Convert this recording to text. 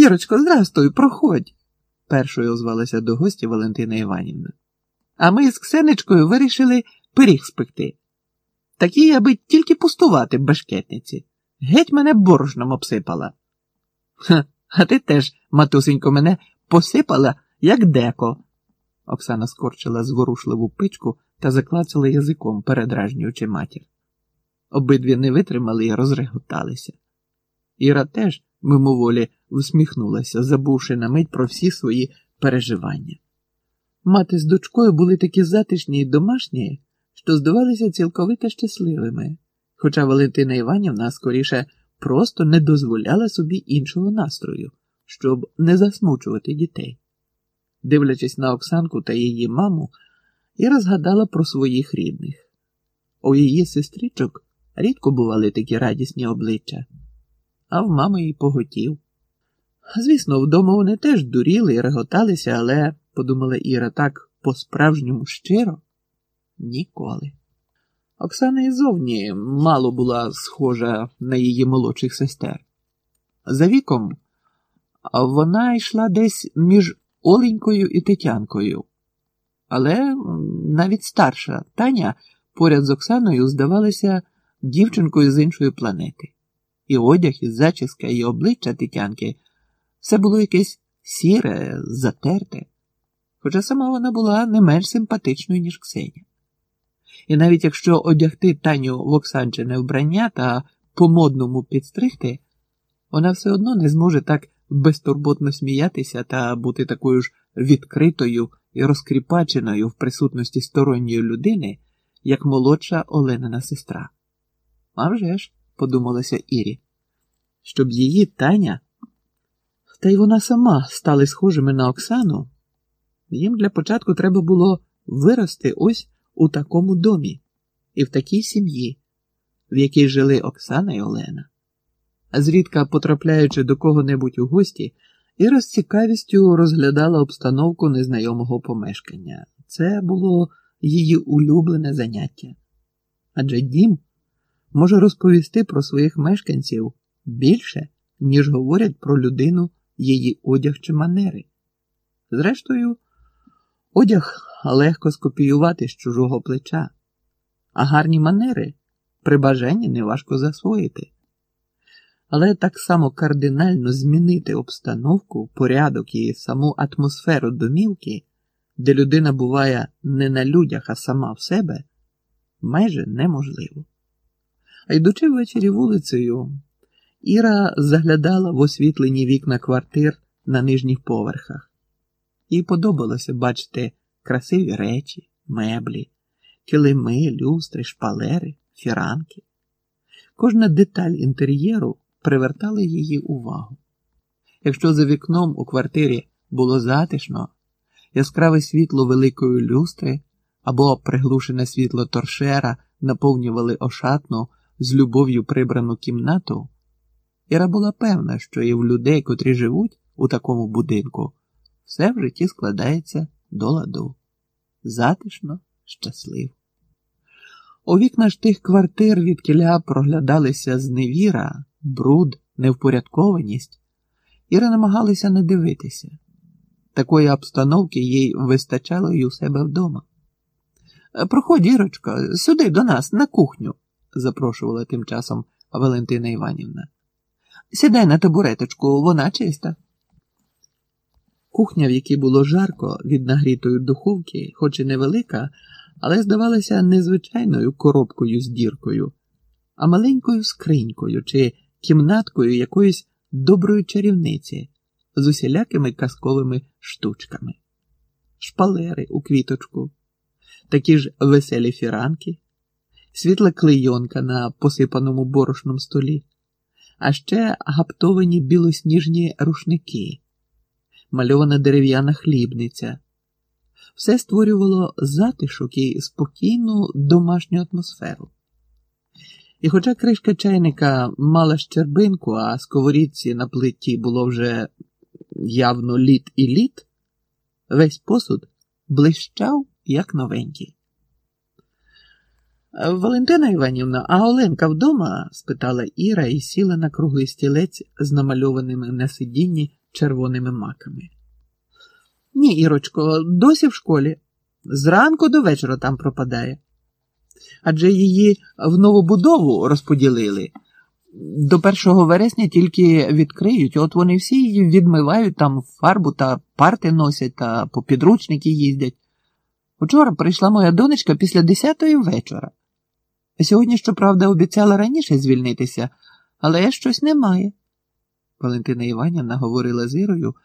Ірочко, здрастуй, проходь, першою озвалася до гості Валентина Іванівна. А ми з Ксеничкою вирішили пиріг спекти. Такі, аби тільки пустувати башкетниці. Геть мене борошном обсипала. Ха, а ти теж, матусенько, мене посипала, як деко. Оксана скорчила зворушливу пичку та заклацала язиком, передражнюючи матір. Обидві не витримали і розреготалися. Іра теж мимоволі всміхнулася, забувши на мить про всі свої переживання. Мати з дочкою були такі затишні й домашні, що здавалися цілковито щасливими, хоча Валентина Іванівна скоріше просто не дозволяла собі іншого настрою, щоб не засмучувати дітей. Дивлячись на Оксанку та її маму, Іра згадала про своїх рідних. У її сестричок рідко бували такі радісні обличчя, а в мами й поготів. Звісно, вдома вони теж дуріли і реготалися, але, подумала Іра, так по-справжньому щиро ніколи. Оксана і зовні мало була схожа на її молодших сестер. За віком вона йшла десь між Оленькою і Тетянкою, але навіть старша Таня поряд з Оксаною здавалася дівчинкою з іншої планети. І одяг, і зачіска, і обличчя Тетянки все було якесь сіре, затерте, хоча сама вона була не менш симпатичною, ніж Ксеня. І навіть якщо одягти Таню в Оксанчине вбрання та по-модному підстригти, вона все одно не зможе так безтурботно сміятися та бути такою ж відкритою і розкріпаченою в присутності сторонньої людини, як молодша Оленина сестра. А вже ж, подумалася Ірі, щоб її Таня, та й вона сама стали схожими на Оксану, їм для початку треба було вирости ось у такому домі і в такій сім'ї, в якій жили Оксана і Олена. Зрідка потрапляючи до кого-небудь у гості, Іра з цікавістю розглядала обстановку незнайомого помешкання. Це було її улюблене заняття. Адже дім може розповісти про своїх мешканців більше, ніж говорять про людину її одяг чи манери. Зрештою, одяг легко скопіювати з чужого плеча, а гарні манери при бажанні неважко засвоїти. Але так само кардинально змінити обстановку, порядок і саму атмосферу домівки, де людина буває не на людях, а сама в себе, майже неможливо. А йдучи ввечері вулицею, Іра заглядала в освітлені вікна квартир на нижніх поверхах. Їй подобалося бачити красиві речі, меблі, килими, люстри, шпалери, фіранки. Кожна деталь інтер'єру привертала її увагу. Якщо за вікном у квартирі було затишно, яскраве світло великої люстри або приглушене світло торшера наповнювали ошатну з любов'ю прибрану кімнату, Іра була певна, що і в людей, котрі живуть у такому будинку, все в житті складається до ладу. Затишно, щасливо. У вікна ж тих квартир від кіля проглядалися зневіра, бруд, невпорядкованість, Іра намагалася не дивитися. Такої обстановки їй вистачало й у себе вдома. Проходь, Ірочка, сюди до нас, на кухню, запрошувала тим часом Валентина Іванівна. Сідай на табуреточку, вона чиста. Кухня, в якій було жарко від нагрітої духовки, хоч і невелика, але здавалася незвичайною коробкою з діркою, а маленькою скринькою чи кімнаткою якоїсь доброї чарівниці з усілякими казковими штучками, шпалери у квіточку, такі ж веселі фіранки, світла клейонка на посипаному борошном столі, а ще гаптовані білосніжні рушники, мальована дерев'яна хлібниця. Все створювало затишок і спокійну домашню атмосферу. І хоча кришка чайника мала щербинку, а сковорідці на плиті було вже явно літ і літ, весь посуд блищав, як новенький. Валентина Іванівна, а Оленка вдома? спитала Іра і сіла на круглий стілець з намальованими на сидінні червоними маками. Ні, Ірочко, досі в школі. Зранку до вечора там пропадає. Адже її в новобудову розподілили. До 1 вересня тільки відкриють, от вони всі її відмивають там фарбу та парти носять та по підручники їздять. Учора прийшла моя донечка після 10-ї вечора. Сьогодні, щоправда, обіцяла раніше звільнитися, але щось немає. Валентина Іванівна говорила з Ірою,